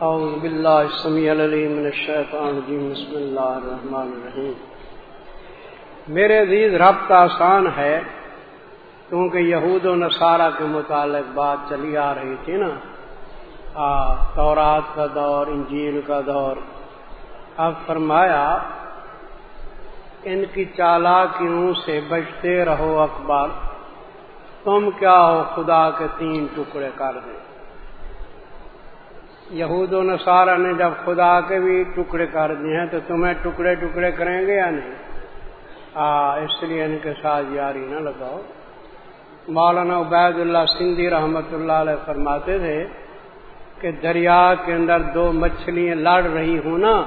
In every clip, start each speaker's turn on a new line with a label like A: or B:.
A: أعوذ بالله السميع العليم من الشيطان الرجيم. بسم الله الرحمن الرحيم. میرے عزیز ربط آسان ہے، کیونکہ یہود و نصارہ کے متعلق بات چلی آ رہی تھی نا۔ تورات کا دور، انجیل کا دور۔ اب فرمایا، ان کی چالاکیوں سے بچتے رہو اکبر۔ تم کیا ہو خدا کے تین ٹکڑے کر دیں یہود و نصارہ نے جب خدا کے بھی ٹکڑے کر دیے ہیں تو تمہیں ٹکڑے ٹکڑے کریں گے یا نہیں؟ ہاں اس لیے ان کے ساتھ یاری نہ لگاؤ۔ مولانا عبید اللہ سندھی رحمت اللہ علیہ فرماتے تھے کہ دریا کے اندر دو مچھلیاں لڑ رہی ہوں نا،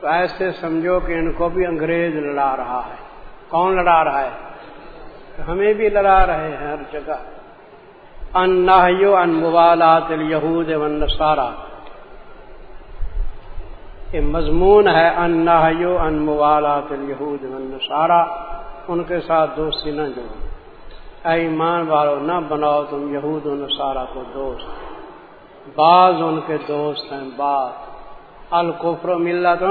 A: تو ایسے سمجھو کہ ان کو بھی انگریز لڑا رہا ہے۔ کون لڑا رہا ہے؟ ہمیں بھی لڑا رہے ہیں ہر جگہ۔ ان ان موالات یہود ون سارا یہ مضمون ہے ان ان موالات یہود ون سارا ان کے ساتھ دوستی نہ جوڑو۔ اے ایمان والو، نہ بناؤ تم یہود و نصارہ کو دوست۔ بعض ان کے دوست ہیں، بعض۔ الکفر ملت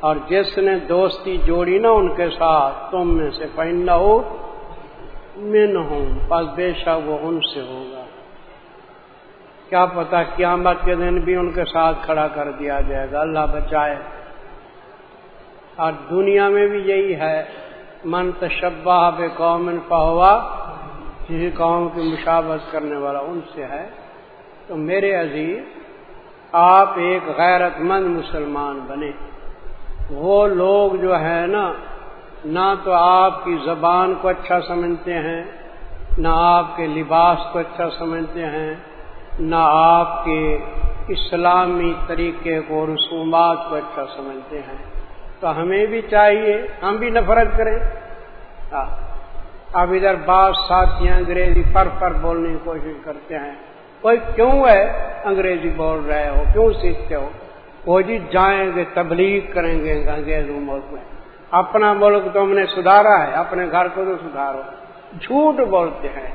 A: اور جس نے دوستی جوڑی نا ان کے ساتھ، تم میں سے پہننا ہو من ہوں بس بے شک وہ ان سے ہوگا۔ کیا پتا قیامت کے دن بھی ان کے ساتھ کھڑا کر دیا جائے گا، اللہ بچائے۔ اور دنیا میں بھی یہی ہے، من تشبہ بے قوم پہوا کسی قوم کی مشابت کرنے والا ان سے ہے۔ تو میرے عزیز، آپ ایک غیرت مند مسلمان بنے۔ وہ لوگ جو ہے نا نہ تو آپ کی زبان کو اچھا سمجھتے ہیں، نہ آپ کے لباس کو اچھا سمجھتے ہیں، نہ آپ کے اسلامی طریقے کو، رسومات کو اچھا سمجھتے ہیں۔ تو ہمیں بھی چاہیے، ہم بھی نفرت کریں۔ اب ادھر بعض ساتھیاں انگریزی پر پر بولنے کی کوشش کرتے ہیں۔ کوئی کیوں ہے انگریزی بول رہے ہو؟ کیوں سیکھتے ہو؟ وہ جی جائیں گے، تبلیغ کریں گے انگریز ملک میں۔ اپنا ملک تم نے سدھارا ہے، اپنے گھر کو تو سدھارو۔ جھوٹ بولتے ہیں۔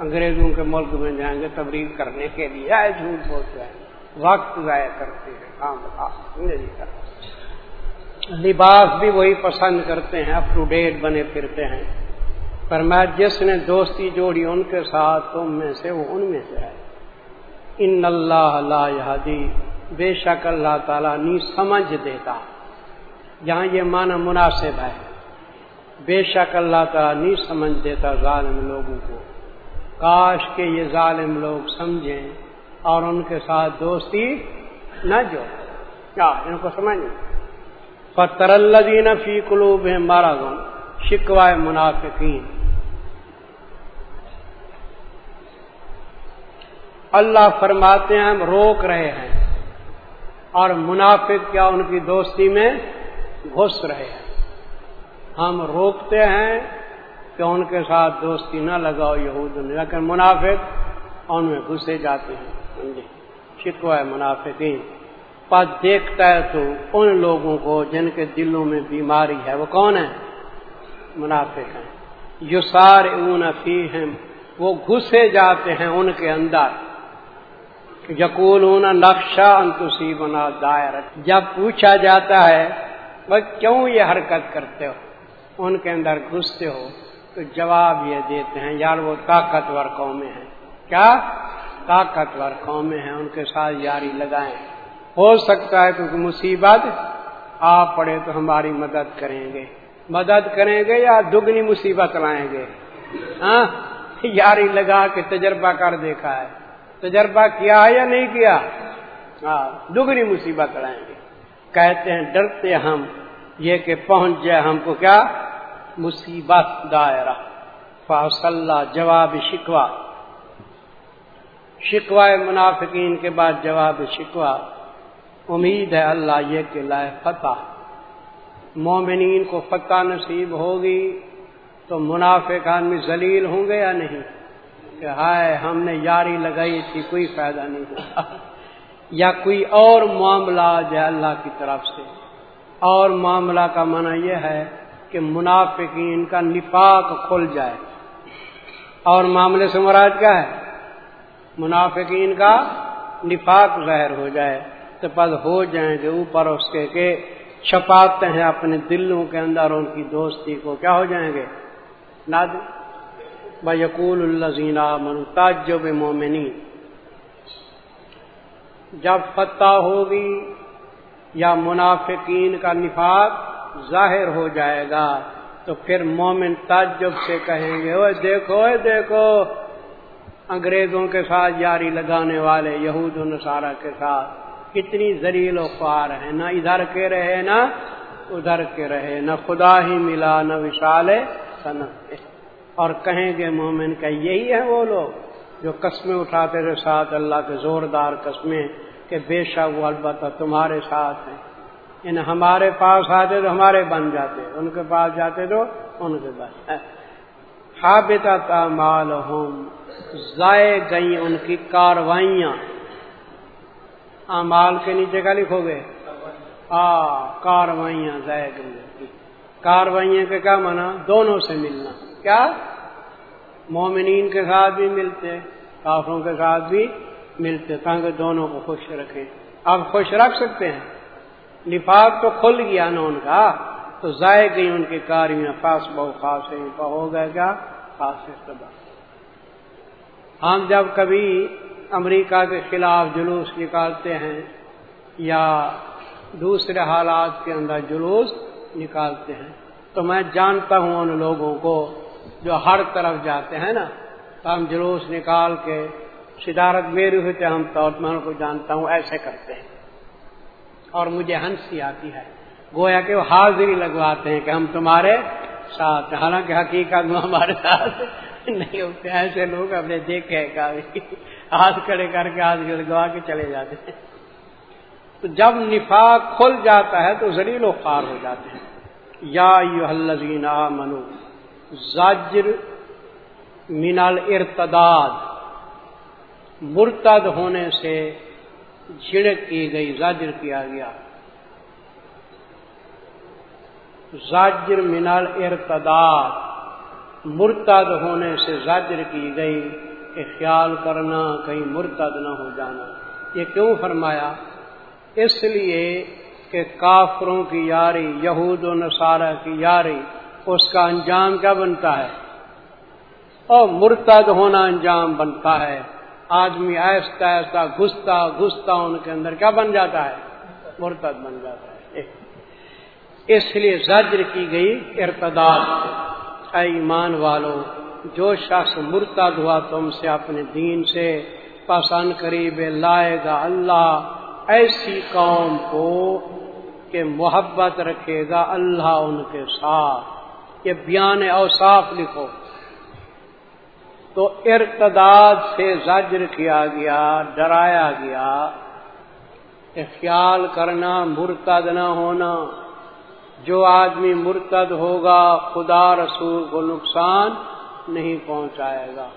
A: انگریزوں کے ملک میں جائیں گے تبلیغ کرنے کے لیے۔ آئے جھوٹ بولتے ہیں۔ وقت ضائع کرتے ہیں۔ ہاں، ہاں، کام جی۔ لباس بھی وہی پسند کرتے ہیں اپ ٹو ڈیٹ بنے پھرتے ہیں۔ پر میں جس نے دوستی جوڑی ان کے ساتھ، تم میں سے وہ ان میں سے ہے۔ ان اللہ لا یہدی۔ بے شک اللہ تعالیٰ نہیں سمجھ دیتا۔ یہاں یہ معنی مناسب ہے۔ بے شک اللہ تعالیٰ نہیں سمجھ دیتا ظالم لوگوں کو۔ کاش کے یہ ظالم لوگ سمجھیں اور ان کے ساتھ دوستی نہ جو۔ کیا ان کو سمجھ فتر اللہ فی قلوب ہے مارا گن شکوائے منافقین۔ اللہ فرماتے ہیں ہم روک رہے ہیں اور منافق کیا ان کی دوستی میں گھس رہے ہیں۔ ہم روکتے ہیں کہ ان کے ساتھ دوستی نہ لگاؤ، یہود لیکن منافق ان میں گھسے جاتے ہیں۔ جی، شکو ہے منافقین۔ پس دیکھتا ہے تو ان لوگوں کو جن کے دلوں میں بیماری ہے، وہ کون ہے منافق ہیں۔ یو سار اون ہیں وہ گھسے جاتے ہیں ان کے اندر۔ یقول نقشہ انتسی بنا دائر جب پوچھا جاتا ہے وہ کیوں یہ حرکت کرتے ہو؟ ان کے اندر گھستے ہو؟ تو جواب یہ دیتے ہیں، یار وہ طاقتور قومیں ہیں۔ کیا؟ طاقتور قومیں ہیں، ان کے ساتھ یاری لگائیں۔ ہو سکتا ہے کیونکہ مصیبت آ پڑے تو ہماری مدد کریں گے۔ مدد کریں گے یا دگنی مصیبت لائیں گے؟ ہاں؟ یاری لگا کے تجربہ کر دیکھا ہے۔ تجربہ کیا ہے یا نہیں کیا؟ ہاں دگنی مصیبت لائیں گے۔ کہتے ہیں ڈرتے ہم، یہ کہ پہنچ جائے ہم کو کیا؟ مصیبت دائرہ۔ فاصلہ جواب شکوا شکوا منافقین کے بعد جواب شکوا امید ہے اللہ یہ کہ لائے فتح۔ مومنین کو فتح نصیب ہوگی تو منافق آدمی ذلیل ہوں گے یا نہیں؟ کہ ہائے، ہم نے یاری لگائی تھی، کوئی فائدہ نہیں۔ ہوا یا کوئی اور معاملہ جائے اللہ کی طرف سے۔ اور معاملہ کا منع یہ ہے کہ منافقین کا نفاق کھل جائے۔ اور معاملے سے مراد کیا ہے؟ منافقین کا نفاق ظاہر ہو جائے۔ تو پس ہو جائیں گے اوپر اس کے کہ چھپاتے ہیں اپنے دلوں کے اندر ان کی دوستی کو۔ کیا ہو جائیں گے؟ ناد یقول الزین من تاجب مومنی جب فتح ہوگی یا منافقین کا نفاق ظاہر ہو جائے گا، تو پھر مومن تعجب سے کہیں گے اوے دیکھو اوے دیکھو، انگریزوں کے ساتھ جاری لگانے والے، یہود و نصارہ کے ساتھ۔ کتنی زریل و خوار ہیں، نہ ادھر کے رہے، نہ ادھر کے رہے۔ نہ خدا ہی ملا، نہ وشال صنعت اور کہیں گے مومن کا یہی ہے وہ لوگ۔ جو قسمیں اٹھاتے تھے ساتھ، اللہ کے زوردار قسمیں کہ بے شک وہ البتہ تمہارے ساتھ ہیں۔ ان ہمارے پاس آتے تو ہمارے بن جاتے، ان کے پاس جاتے تو ان کے بن۔ حابطہ مال ضائع گئی ان کی کاروائیاں۔ امال کے نیچے کا لکھو گے؟ آ، کاروائیاں ضائع گئی کاروائیاں کا کیا مانا دونوں سے ملنا۔ کیا؟ مومنین کے ساتھ بھی ملتے، کافروں کے ساتھ بھی ملتے، تاکہ دونوں کو خوش رکھیں اب خوش رکھ سکتے ہیں۔ نفاق تو کھل گیا نا ان کا، تو ضائع گئی ان کی کاریاں خاص بہت خاص ہو گیا کیا؟ خاص ہم جب کبھی امریکہ کے خلاف جلوس نکالتے ہیں یا دوسرے حالات کے اندر جلوس نکالتے ہیں، تو میں جانتا ہوں ان لوگوں کو جو ہر طرف جاتے ہیں نا، تو ہم جلوس نکال کے صدارت میری ہوتے ہم طور میں ان کو جانتا ہوں، ایسے کرتے ہیں۔ اور مجھے ہنسی آتی ہے۔ گویا کہ وہ حاضری لگواتے ہیں کہ ہم تمہارے ساتھ حالانکہ حقیقت میں ہمارے ساتھ نہیں ہوتے، ایسے لوگ اپنے دیکھے ہاتھ کھڑے کر کے ہاتھ لگوا کے چلے جاتے ہیں۔ تو جب نفاق کھل جاتا ہے تو زلیل و خوار ہو جاتے ہیں۔ یا یو الزین منو زاجر مینال ارتداد مرتد ہونے سے جھڑک کی گئی، زاجر کیا گیا۔ زاجر مینال ارتداد مرتد ہونے سے زاجر کی گئی۔ کہ خیال کرنا کہیں مرتد نہ ہو جانا۔ یہ کیوں فرمایا؟ اس لیے کہ کافروں کی یاری، یہود و نصارہ کی یاری اس کا انجام کیا بنتا ہے؟ اور مرتد ہونا انجام بنتا ہے۔ آدمی ایستا ایستا گھستا گھستا ان کے اندر کیا بن جاتا ہے؟ مرتد بن جاتا ہے۔ اس لیے زجر کی گئی ارتداد۔ اے ایمان والو، جو شخص مرتد ہوا تم سے اپنے دین سے پسند قریب لائے گا۔ اللہ ایسی قوم کو کہ محبت رکھے گا، اللہ ان کے ساتھ۔ یہ بیان اوصاف لکھو۔ تو ارتداد سے زجر کیا گیا، ڈرایا گیا کہ خیال کرنا، مرتد نہ ہونا۔ جو آدمی مرتد ہوگا، خدا رسول کو نقصان نہیں پہنچائے گا۔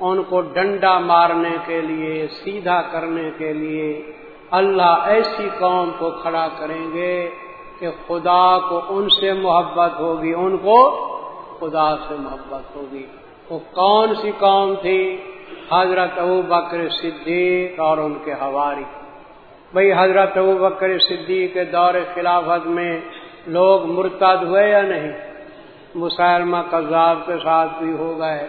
A: ان کو ڈنڈا مارنے کے لیے، سیدھا کرنے کے لیے اللہ ایسی قوم کو کھڑا کریں گے کہ خدا کو ان سے محبت ہوگی ان کو خدا سے محبت ہوگی۔ وہ کون سی قوم تھی؟ حضرت ابو بکر صدیق اور ان کے ہواری بھائی حضرت ابو بکر صدیق کے دور خلافت میں لوگ مرتد ہوئے یا نہیں؟ مسلمہ قذاب کے ساتھ بھی ہو گئے۔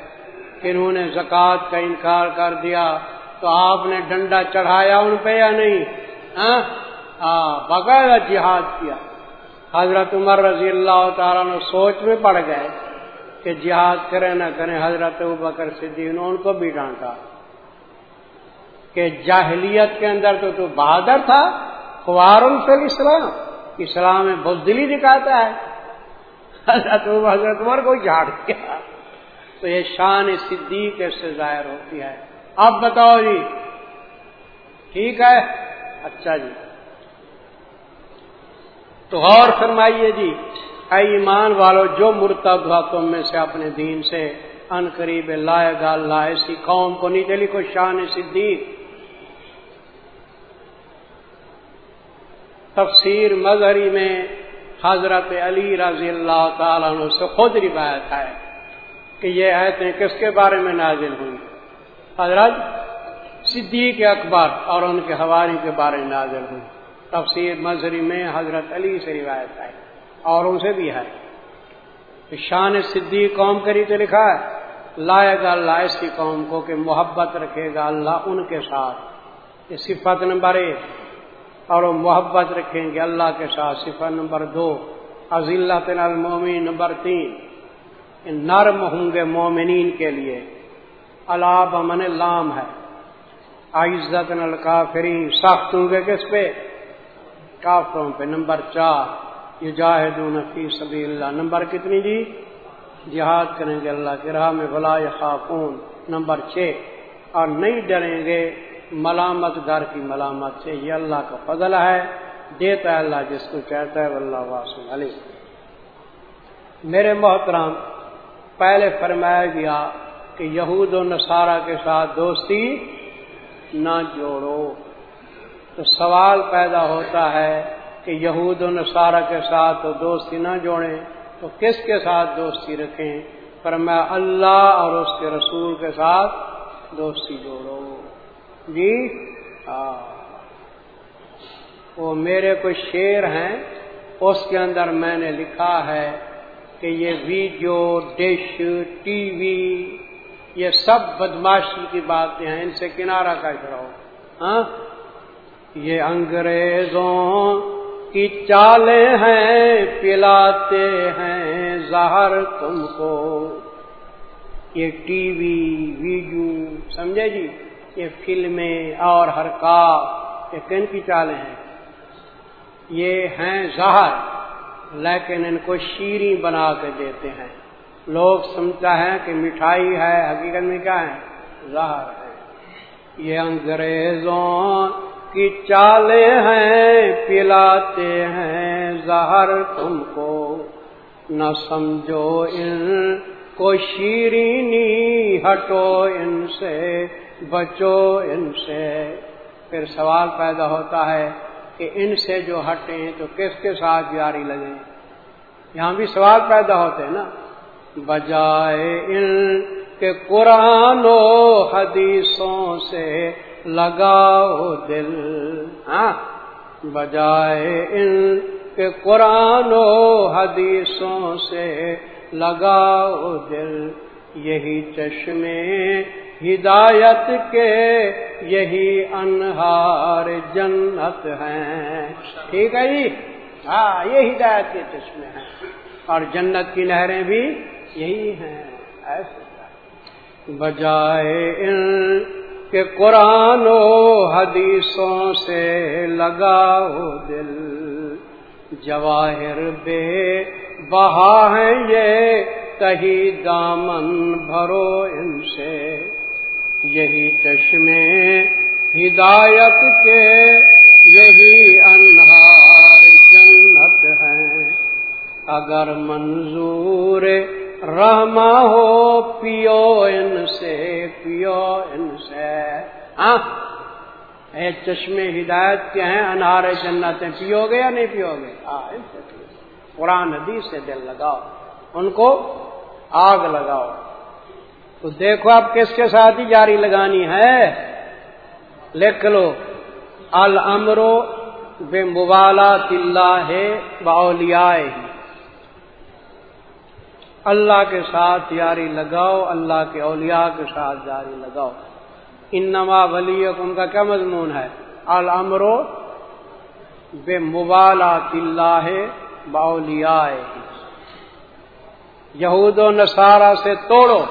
A: انہوں نے زکوٰۃ کا انکار کر دیا۔ تو آپ نے ڈنڈا چڑھایا ان پہ یا نہیں؟ ہاں، باقاعدہ جہاد کیا۔ حضرت عمر رضی اللہ تعالیٰ نے سوچ میں پڑ گئے کہ جہاد کرے نہ کرے حضرت بکر صدیق نے ان کو بھی ڈانٹا کہ جاہلیت کے اندر تو تو بہادر تھا خوارم سے اسلام اسلام میں بہت دلی دکھاتا ہے۔ حضرت حضرت عمر کو جھاڑ کیا تو یہ شان صدیق سے ظاہر ہوتی ہے۔ اب بتاؤ جی ٹھیک ہے؟ اچھا جی۔ تو اور فرمائیے جی اے ایمان والو، جو مرتب ہوا تم میں سے اپنے دین سے، ان قریب لائے گا اللہ ایسی قوم کو نہیں چلی کو شان صدیق۔ تفسیر مظہری میں حضرت علی رضی اللہ تعالیٰ عنہ سے خود روایت ہے کہ یہ آیتیں کس کے بارے میں نازل ہوئی؟ حضرت صدیق اکبر اور ان کے حوالے کے بارے میں نازل ہوئی۔ تفسیر مظہری میں حضرت علی سے روایت ہے اور ان سے بھی ہے۔ شان صدیق قوم کری تو لکھا ہے لائے گا اللہ ایسی قوم کو کہ محبت رکھے گا اللہ ان کے ساتھ۔ یہ صفت نمبر ایک۔ اور وہ محبت رکھیں گے اللہ کے ساتھ۔ صفت نمبر دو۔ عزیلت المومن نمبر تین۔ نرم ہوں گے مومنین کے لیے۔ اللہ من لام ہے۔ عزت الکافرین۔ سخت ہوں گے کس پہ؟ کافروں پہ نمبر چار یہ جاہدون فی سبیل اللہ۔ نمبر کتنی جی؟ جہاد کریں گے اللہ کی راہ میں بلا خاتون نمبر چھ، اور نہیں ڈریں گے، ملامت گھر کی ملامت سے۔ یہ اللہ کا فضل ہے، دیتا ہے اللہ جس کو چاہتا ہے اللہ واسم علی میرے محترام پہلے فرمایا گیا کہ یہود و نصارہ کے ساتھ دوستی نہ جوڑو۔ تو سوال پیدا ہوتا ہے کہ یہود و نصارہ کے ساتھ تو دوستی نہ جوڑیں تو کس کے ساتھ دوستی رکھیں؟ پر میں اللہ اور اس کے رسول کے ساتھ دوستی جوڑو جی؟ ہاں۔ وہ میرے کوئی شعر ہیں؟ اس کے اندر میں نے لکھا ہے کہ یہ ویڈیو، ڈش، ٹی وی، یہ سب بدماشی کی باتیں ہیں۔ ان سے کنارہ کٹ رہو ہاں؟ یہ انگریزوں کی چالیں ہیں، پلاتے ہیں زہر تم کو۔ یہ ٹی وی، ویڈیو، سمجھے جی؟ یہ فلمیں اور ہر کا یہ کن کی چالیں ہیں؟ یہ ہیں زہر، لیکن ان کو شیریں بنا کے دیتے ہیں۔ لوگ سمجھتا ہے کہ مٹھائی ہے، حقیقت میں کیا ہے؟ زہر ہے۔ یہ انگریزوں کی چالیں ہیں، پلاتے ہیں۔ زہر تم کو نہ سمجھو ان کو، شیرینی ہٹو ان سے، بچو ان سے۔ پھر سوال پیدا ہوتا ہے کہ ان سے جو ہٹیں تو کس کے ساتھ جاری لگیں؟ یہاں بھی سوال پیدا ہوتے ہیں نا۔ بجائے ان کے قرآن و حدیثوں سے لگاؤ دل ہاں؟ بجائے ان کے قرآن و حدیثوں سے لگاؤ دل، یہی چشمے ہدایت کے، یہی انہار جنت ہیں۔ ٹھیک ہے جی؟ ہاں یہ ہدایت کے چشمے ہیں۔ اور جنت کی نہریں بھی یہی ہیں۔ ایسے۔ بجائے ان کہ قرآن و حدیثوں سے لگاؤ دل۔ جواہر بے بہا ہے یہ کہیں دامن بھرو ان سے۔ یہی چشمے ہدایت کے، یہی انہار جنت ہیں۔ اگر منظور رحما ہو، پیو ان سے، پیو ان سے۔ اے چشمے ہدایت کے ہیں انار جنتیں پیو گے یا نہیں پیو گے؟ قرآن حدیث سے دل لگاؤ، ان کو آگ لگاؤ۔ تو دیکھو آپ کس کے ساتھ ہی جاری لگانی ہے۔ لکھ لو المرو بے مبالا تلّہ ہے باولیا ہی اللہ کے ساتھ یاری لگاؤ، اللہ کے اولیاء کے ساتھ یاری لگاؤ۔ انما ولی ان کا کیا مضمون ہے؟ المرو بے مبالا اللہ باولیا یہود و نصارہ سے توڑو،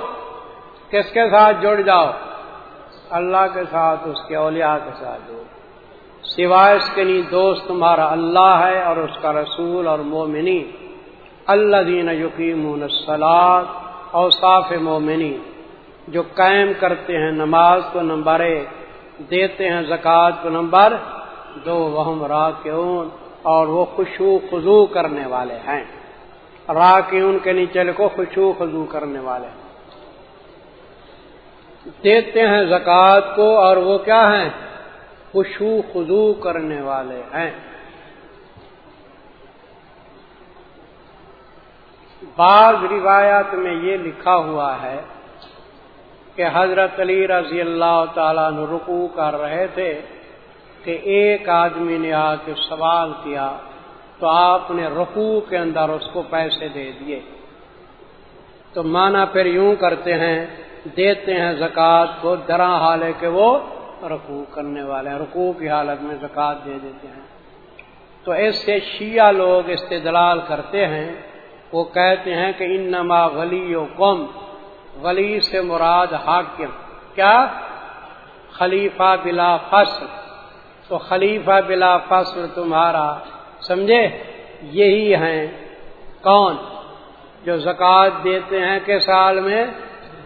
A: کس کے ساتھ جڑ جاؤ؟ اللہ کے ساتھ، اس کے اولیاء کے ساتھ جڑ سوائے اس کے لیے دوست تمہارا اللہ ہے اور اس کا رسول اور مومنی اللہ دین یقین سلاد اوصاف مومنی جو قائم کرتے ہیں نماز کو نمبر ایک، دیتے ہیں زکوٰۃ کو نمبر دو وہ راہ اور وہ خوشو خزو کرنے والے ہیں۔ راہ کے کے نیچے کو خوشو خزو کرنے والے۔ دیتے ہیں زکوٰۃ کو اور وہ کیا ہیں؟ خوشو خزو کرنے والے ہیں۔ بعض روایات میں یہ لکھا ہوا ہے کہ حضرت علی رضی اللہ تعالیٰ نے رکو کر رہے تھے کہ ایک آدمی نے آ کے سوال کیا تو آپ نے رکو کے اندر اس کو پیسے دے دیے۔ تو مانا پھر یوں کرتے ہیں، دیتے ہیں زکوٰۃ کو درا حال ہے کہ وہ رکوع کرنے والے ہیں، رکوع کی حالت میں زکوٰۃ دے دیتے ہیں۔ تو اس سے شیعہ لوگ استدلال کرتے ہیں وہ کہتے ہیں کہ ان نما ولی و قم ولی سے مراد حاکم۔ کیا؟ خلیفہ بلا فصل۔ تو خلیفہ بلا فصل تمہارا، سمجھے؟ یہی ہیں۔ کون؟ جو زکوٰۃ دیتے ہیں کہ سال میں؟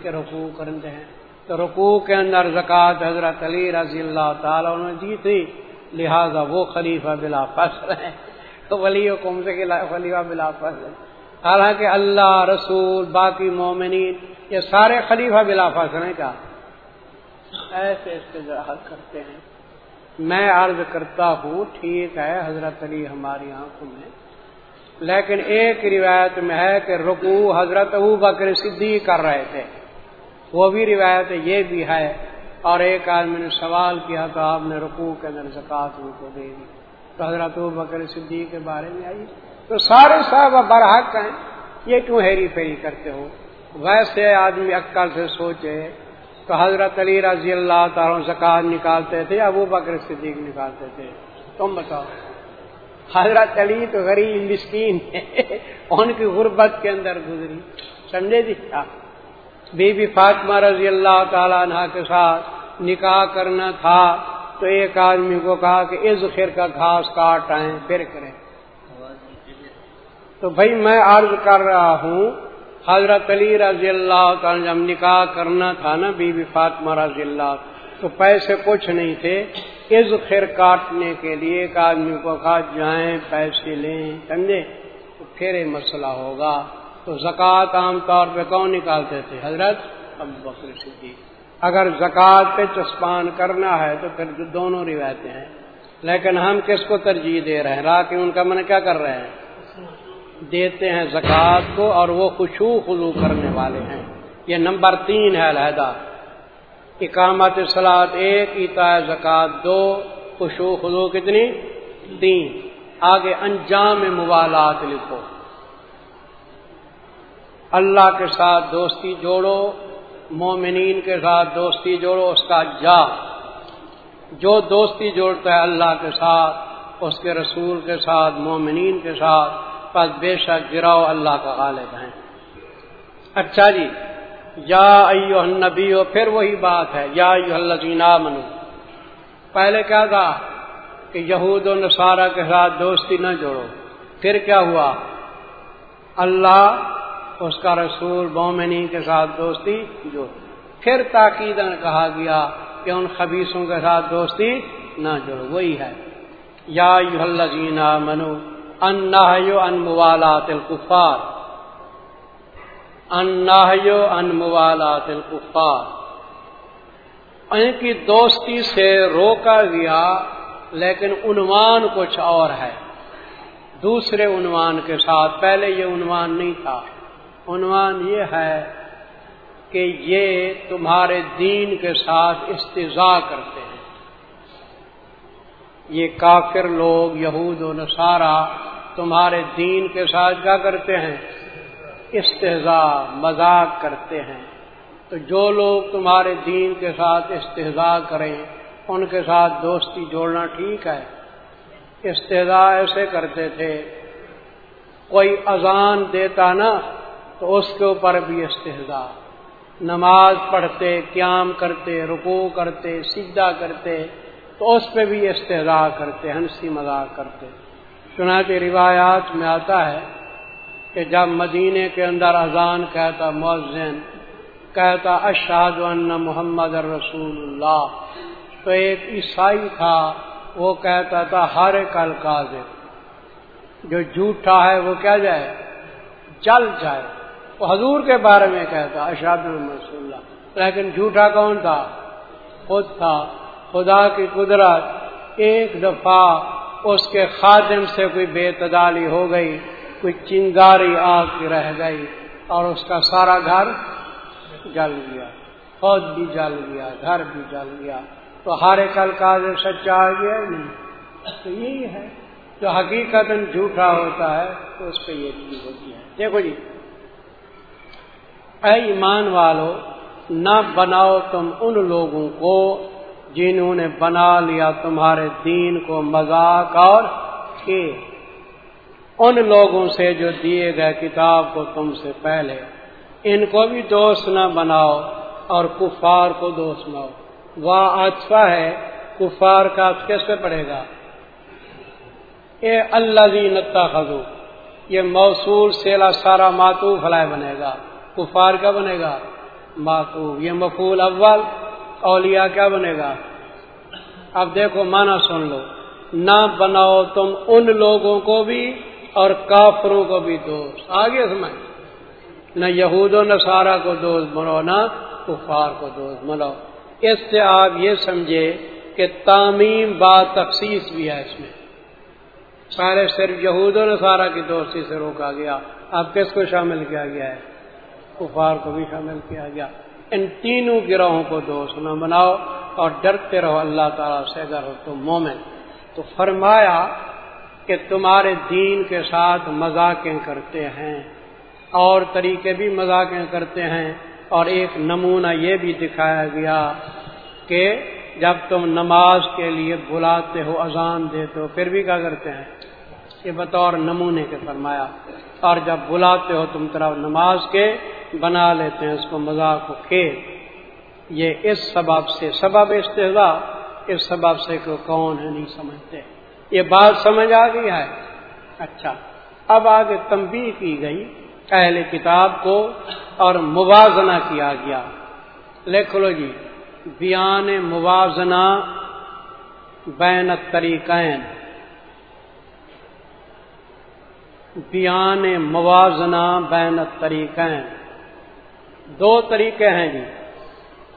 A: کہ رکوع کرتے ہیں۔ تو رکوع کے اندر زکوٰۃ حضرت علی رضی اللہ تعالیٰ نے دی تھی، لہذا وہ خلیفہ بلا فصل ہے۔ تو ولی حکم سے خلیفہ بلا فصل۔ حالانکہ اللہ رسول باقی مومنین یہ سارے خلیفہ بلا ہیں کیا؟ ایسے استجاہت کرتے ہیں۔ میں عرض کرتا ہوں ٹھیک ہے حضرت علی ہماری آنکھوں میں۔ لیکن ایک روایت میں ہے کہ رکو حضرت ابو بکر صدیق کر رہے تھے۔ وہ بھی روایت یہ بھی ہے اور ایک آدمی نے سوال کیا تو آپ نے رکوع کے اندر زکات ان کو دے دی۔ تو حضرت بکر صدیق کے بارے میں آئی تو سارے صاحب برحق ہیں، یہ کیوں ہیری پھیری کرتے ہو؟ ویسے آدمی عقل سے سوچے تو حضرت علی رضی اللہ تعالیٰ زکات نکالتے تھے یا وہ بکر صدیق نکالتے تھے۔ تم بتاؤ، حضرت علی تو غریب مسکین ان کی غربت کے اندر گزری۔ سمجھے جی؟ کیا بی بی فاطمہ رضی اللہ تعالیٰ عنہ کے ساتھ نکاح کرنا تھا تو ایک آدمی کو کہا کہ از خیر کا گھاس کاٹ آئیں، پھر کریں۔ تو بھائی میں عرض کر رہا ہوں حضرت علی رضی اللہ تعالیٰ جب نکاح کرنا تھا نا بی بی فاطمہ رضی اللہ تو پیسے کچھ نہیں تھے۔ از خیر کاٹنے کے لیے ایک آدمی کو کہا جائیں پیسے لیں سمجھے؟ تو پھر مسئلہ ہوگا۔ تو زکوٰۃ عام طور پہ کون نکالتے تھے؟ حضرت؟ ابو بکر صدیق۔ اگر زکوٰۃ پہ چسپان کرنا ہے تو پھر دونوں روایتیں ہیں۔ لیکن ہم کس کو ترجیح دے رہے ہیں؟ راک ان کا من کیا کر رہے ہیں؟ دیتے ہیں زکوٰۃ کو اور وہ خوشو خلو کرنے والے ہیں۔ یہ نمبر تین ہے علیحدہ اقامت سلاد ایک اتا زکوٰۃ دو خوشو خلو کتنی؟ تین۔ آگے انجام موالات لکھو۔ اللہ کے ساتھ دوستی جوڑو، مومنین کے ساتھ دوستی جوڑو، اس کا جا۔ جو دوستی جوڑتا ہے اللہ کے ساتھ، اس کے رسول کے ساتھ، مومنین کے ساتھ پس بے شک گراؤ اللہ کا غالب ہیں۔ اچھا جی یا ایو النبی پھر وہی بات ہے، یا ایو اللہ منو پہلے کیا تھا کہ یہود و نصارہ کے ساتھ دوستی نہ جوڑو۔ پھر کیا ہوا؟ اللہ اس کا رسول مومنی کے ساتھ دوستی جو پھر تاکید کہا گیا کہ ان خبیصوں کے ساتھ دوستی نہ جوڑو۔ وہی ہے۔ یا منو ان ان موالات الکفار ان ان موالات الکفار ان کی دوستی سے روکا گیا، لیکن عنوان کچھ اور ہے۔ دوسرے عنوان کے ساتھ، پہلے یہ عنوان نہیں تھا۔ عنوان یہ ہے کہ یہ تمہارے دین کے ساتھ استضاء کرتے ہیں۔ یہ کافر لوگ، یہود و نصارہ تمہارے دین کے ساتھ کیا کرتے ہیں؟ استحضاء مذاق کرتے ہیں۔ تو جو لوگ تمہارے دین کے ساتھ استحضاء کریں، ان کے ساتھ دوستی جوڑنا ٹھیک ہے۔ استحضاء ایسے کرتے تھے، کوئی اذان دیتا نا تو اس کے اوپر بھی استحضا۔ نماز پڑھتے، قیام کرتے رکو کرتے، سجدہ کرتے، تو اس پہ بھی استحضا کرتے، ہنسی مذاق کرتے۔ چنانچہ روایات میں آتا ہے کہ جب مدینے کے اندر اذان کہتا مؤذن، کہتا اشاد ان محمد رسول اللہ، تو ایک عیسائی تھا، وہ کہتا تھا ہر کل کاذب جو جھوٹا ہے وہ کیا جائے، جل جائے۔ وہ حضور کے بارے میں کہتا اشاد رسول اللہ۔ لیکن جھوٹا کون تھا؟ خود تھا، خدا کی قدرت، ایک دفعہ اس کے خادم سے کوئی بے تدالی ہو گئی، کوئی چنگاری آگ کی رہ گئی اور اس کا سارا گھر جل گیا، خود بھی جل گیا، گھر بھی جل گیا۔ تو ہر کل کا سچا آ گیا نہیں۔ تو یہی ہے۔ جو حقیقت جھوٹا ہوتا ہے، تو اس پہ یہ چیز ہوتی ہے۔ دیکھو جی اے ایمان والو، نہ بناؤ تم ان لوگوں کو جنہوں نے بنا لیا تمہارے دین کو مذاق اور ان لوگوں سے جو دیے گئے کتاب کو تم سے پہلے، ان کو بھی دوست نہ بناؤ اور کفار کو دوست نہ وہ اچھا ہے، کفار کا کیسے پہ پڑے گا؟ یہ اللہ جی خزو یہ موصول سیلا سارا ماتو فلائے بنے گا۔ کفار کا بنے گا؟ ماتو یہ مفول اول۔ اولیاء کیا بنے گا؟ اب دیکھو مانا سن لو۔ نہ بناؤ تم ان لوگوں کو بھی اور کافروں کو بھی دوست۔ آگے سمجھ نہ یہود و نصارہ کو دوست بنو نہ کفار کو دوست بنو اس سے آپ یہ سمجھے کہ تعمیم با تخصیص بھی ہے اس میں۔ سارے صرف یہود و نصارہ کی دوستی سے روکا گیا۔ اب کس کو شامل کیا گیا ہے؟ کفار کو بھی شامل کیا گیا۔ ان تینوں گروہوں کو دوست نہ بناؤ اور ڈرتے رہو اللہ تعالیٰ سے اگر ہو تو مومن۔ تو فرمایا کہ تمہارے دین کے ساتھ مذاقیں کرتے ہیں اور طریقے بھی مذاقیں کرتے ہیں۔ اور ایک نمونہ یہ بھی دکھایا گیا کہ جب تم نماز کے لیے بلاتے ہو، اذان دیتے ہو، پھر بھی کیا کرتے ہیں؟ یہ بطور نمونے کے فرمایا۔ اور جب بلاتے ہو تم طرف نماز کے بنا لیتے ہیں اس کو مذاق کو کھیل یہ اس سبب سے، سبب استحضا اس سبب سے کہ کون ہے نہیں سمجھتے۔ یہ بات سمجھ آ گئی ہے۔ اچھا اب آگے تنبیہ کی گئی، اہل کتاب کو اور موازنہ کیا گیا۔ لکھ لو جی بیان موازنہ بین طریقین بیان موازنہ بین طریقین دو طریقے ہیں جی۔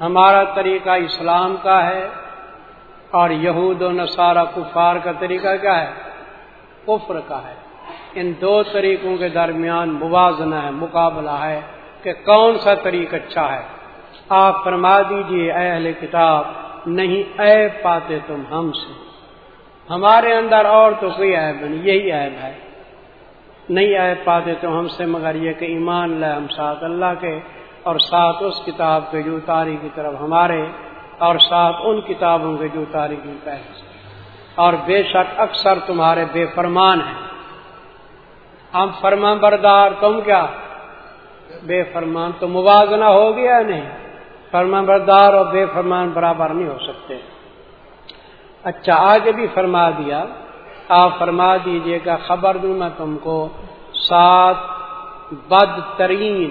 A: ہمارا طریقہ اسلام کا ہے اور یہود و نصارہ کفار کا طریقہ کیا ہے؟ کفر کا ہے۔ ان دو طریقوں کے درمیان موازنہ ہے، مقابلہ ہے کہ کون سا طریقہ اچھا ہے۔ آپ فرما دیجیے، اے اہل کتاب، نہیں اے پاتے تم ہم سے۔ ہمارے اندر اور تو کوئی عیب نہیں، یہی عیب ہے۔ نہیں اے پاتے تم ہم سے، مگر یہ کہ ایمان لے ہم ساتھ اللہ کے۔ اور ساتھ اس کتاب کے جو تاریخ کی طرف ہمارے اور ساتھ ان کتابوں کے جو تاریخی پہلے اور بے شک اکثر تمہارے بے فرمان ہیں۔ ہم فرمان بردار تم کیا؟ بے فرمان تو موازنہ ہو گیا نہیں؟ فرمان بردار اور بے فرمان برابر نہیں ہو سکتے۔ اچھا آگے بھی فرما دیا۔ آپ فرما دیجیے گا، خبر دوں میں تم کو سات بدترین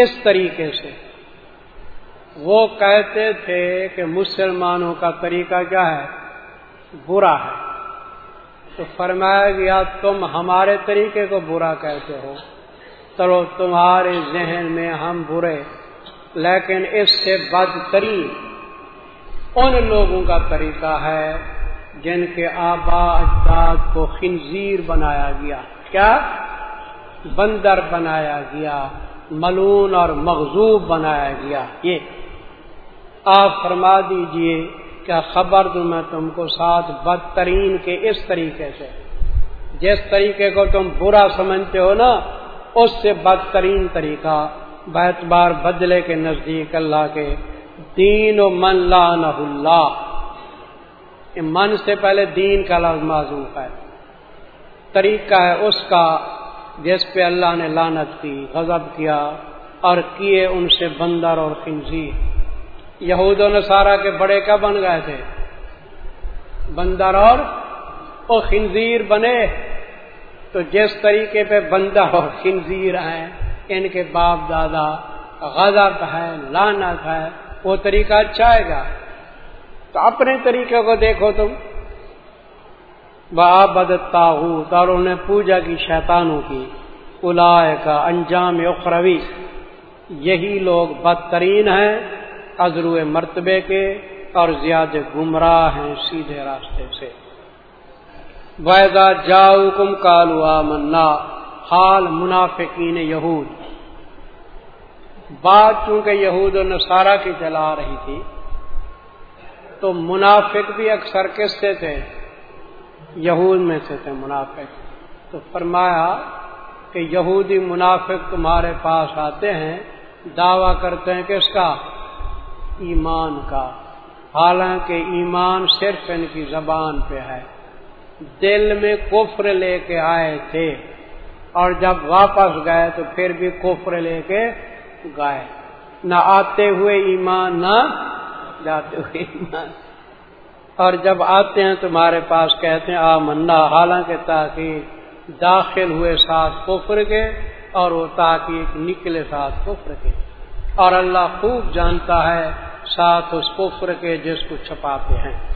A: اس طریقے سے؟ وہ کہتے تھے کہ مسلمانوں کا طریقہ کیا ہے؟ برا ہے۔ تو فرمایا گیا تم ہمارے طریقے کو برا کہتے ہو، چلو تمہارے ذہن میں ہم برے، لیکن اس سے بدترین ان لوگوں کا طریقہ ہے جن کے آبا اجداد کو خنزیر بنایا گیا، کیا؟ بندر بنایا گیا۔ ملون اور مغزوب بنایا گیا۔ یہ آپ فرما دیجیے کیا خبر دوں میں تم کو ساتھ بدترین کے اس طریقے سے۔ جس طریقے کو تم برا سمجھتے ہو نا، اس سے بدترین طریقہ بیت بار بدلے کے نزدیک اللہ کے دین و من لانہ اللہ۔ من سے پہلے دین کا لفظ معذوف ہے۔ طریقہ ہے اس کا جس پہ اللہ نے لانت کی، غضب کیا اور کیے ان سے بندر اور خنزیر۔ یہود و نصارہ کے بڑے کیا بن گئے تھے؟ بندر اور وہ خنزیر بنے۔ تو جس طریقے پہ بندر اور خنزیر ہیں، ان کے باپ دادا غضب ہے لانت ہے، وہ طریقہ اچھا ہے گا تو اپنے طریقے کو دیکھو تم۔ بدتا اور انہوں نے پوجا کی شیطانوں کی۔ الائے کا انجام اخروی۔ یہی لوگ بدترین ہیں ازرو مرتبے کے اور زیادہ گمراہ ہیں سیدھے راستے سے۔ ویدا جاؤ کم کالو منا حال منافقین یہود۔ بات چونکہ یہود و نصارہ کی چلا رہی تھی، تو منافق بھی اکثر کس سے تھے۔ یہود میں سے تھے منافق۔ تو فرمایا کہ یہودی منافق تمہارے پاس آتے ہیں، دعویٰ کرتے ہیں کس کا ایمان کا۔ حالانکہ ایمان صرف ان کی زبان پہ ہے۔ دل میں کفر لے کے آئے تھے اور جب واپس گئے تو پھر بھی کفر لے کے گائے نہ آتے ہوئے ایمان، نہ جاتے ہوئے ایمان۔ اور جب آتے ہیں تمہارے پاس کہتے ہیں آ منا حالانکہ تاکہ داخل ہوئے ساتھ کفر کے اور وہ تاکہ نکلے ساتھ کفر کے۔ اور اللہ خوب جانتا ہے ساتھ اس کفر کے جس کو چھپاتے ہیں۔